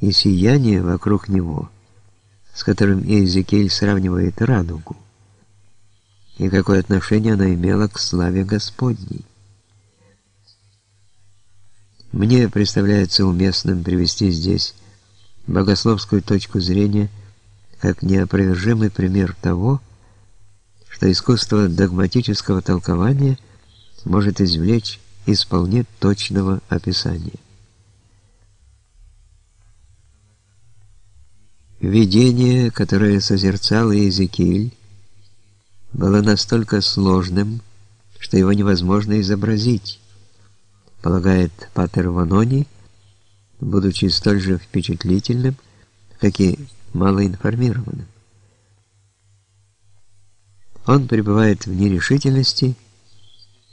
и сияние вокруг него, с которым Иезекииль сравнивает радугу, и какое отношение она имела к славе Господней. Мне представляется уместным привести здесь богословскую точку зрения как неопровержимый пример того, что искусство догматического толкования может извлечь из вполне точного описания. Видение, которое созерцал Иезекииль, было настолько сложным, что его невозможно изобразить, полагает Патер Ванони, будучи столь же впечатлительным, как и малоинформированным. Он пребывает в нерешительности,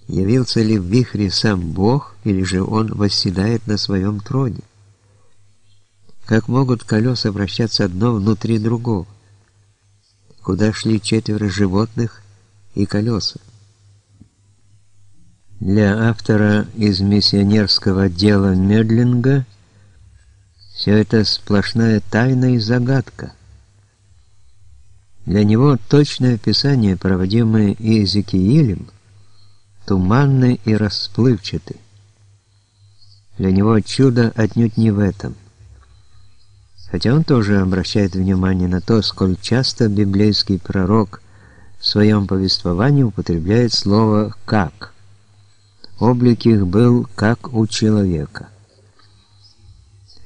явился ли в вихре сам Бог, или же он восседает на своем троне. Как могут колеса вращаться одно внутри другого? Куда шли четверо животных и колеса? Для автора из миссионерского отдела Медлинга все это сплошная тайна и загадка. Для него точное описание, проводимое Иезекиилем, туманны и расплывчаты. Для него чудо отнюдь не в этом. Хотя он тоже обращает внимание на то, сколь часто библейский пророк в своем повествовании употребляет слово «как». Облик их был как у человека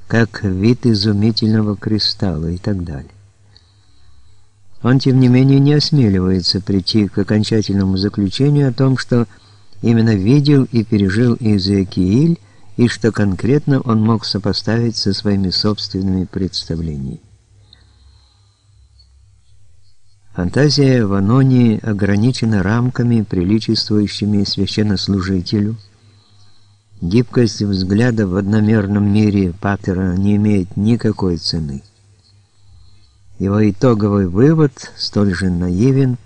как вид изумительного кристалла и так далее. Он, тем не менее, не осмеливается прийти к окончательному заключению о том, что именно видел и пережил Иезекииль, и что конкретно он мог сопоставить со своими собственными представлениями. Фантазия Ванони ограничена рамками, приличествующими священнослужителю, Гибкость взгляда в одномерном мире Паттера не имеет никакой цены. Его итоговый вывод столь же наивен,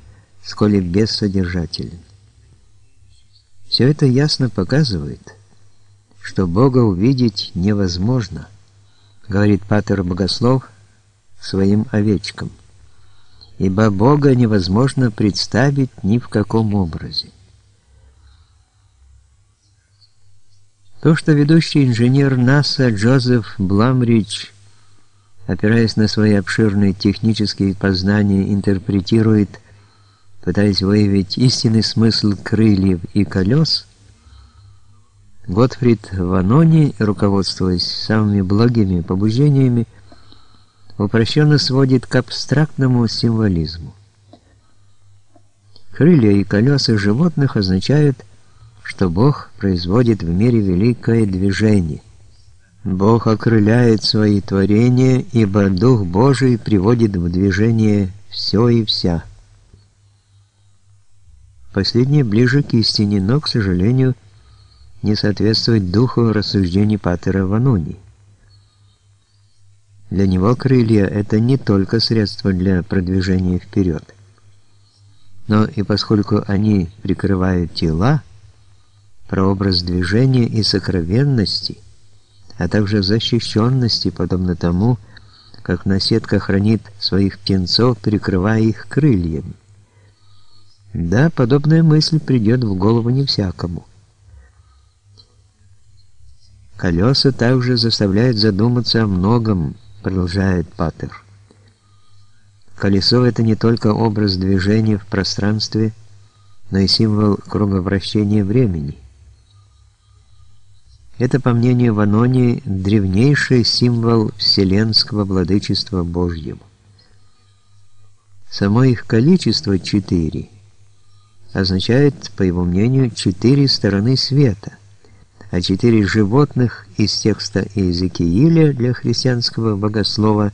сколь и бессодержателен. Все это ясно показывает, что Бога увидеть невозможно, говорит Паттер Богослов своим овечкам, ибо Бога невозможно представить ни в каком образе. То, что ведущий инженер НАСА Джозеф Бламридж, опираясь на свои обширные технические познания, интерпретирует, пытаясь выявить истинный смысл крыльев и колес, Готфрид Ванони, руководствуясь самыми благими побуждениями, упрощенно сводит к абстрактному символизму. Крылья и колеса животных означают – что Бог производит в мире великое движение. Бог окрыляет свои творения, ибо Дух Божий приводит в движение все и вся. Последнее ближе к истине, но, к сожалению, не соответствует духу рассуждений Патера Вануни. Для него крылья — это не только средство для продвижения вперед, но и поскольку они прикрывают тела, прообраз движения и сокровенности, а также защищенности, подобно тому, как наседка хранит своих птенцов, прикрывая их крыльями. Да, подобная мысль придет в голову не всякому. Колеса также заставляют задуматься о многом, продолжает Паттер. Колесо — это не только образ движения в пространстве, но и символ круговращения времени. Это, по мнению Ванони, древнейший символ вселенского владычества Божьего. Само их количество четыре означает, по его мнению, четыре стороны света, а четыре животных из текста Иезекииля для христианского богослова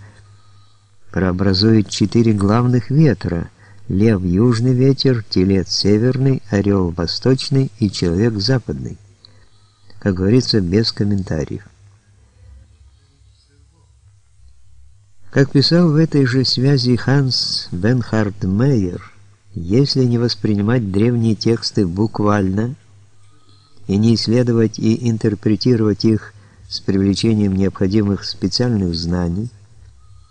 прообразуют четыре главных ветра – лев – южный ветер, телец – северный, орел – восточный и человек – западный как говорится, без комментариев. Как писал в этой же связи Ханс Бенхард Мейер, если не воспринимать древние тексты буквально и не исследовать и интерпретировать их с привлечением необходимых специальных знаний,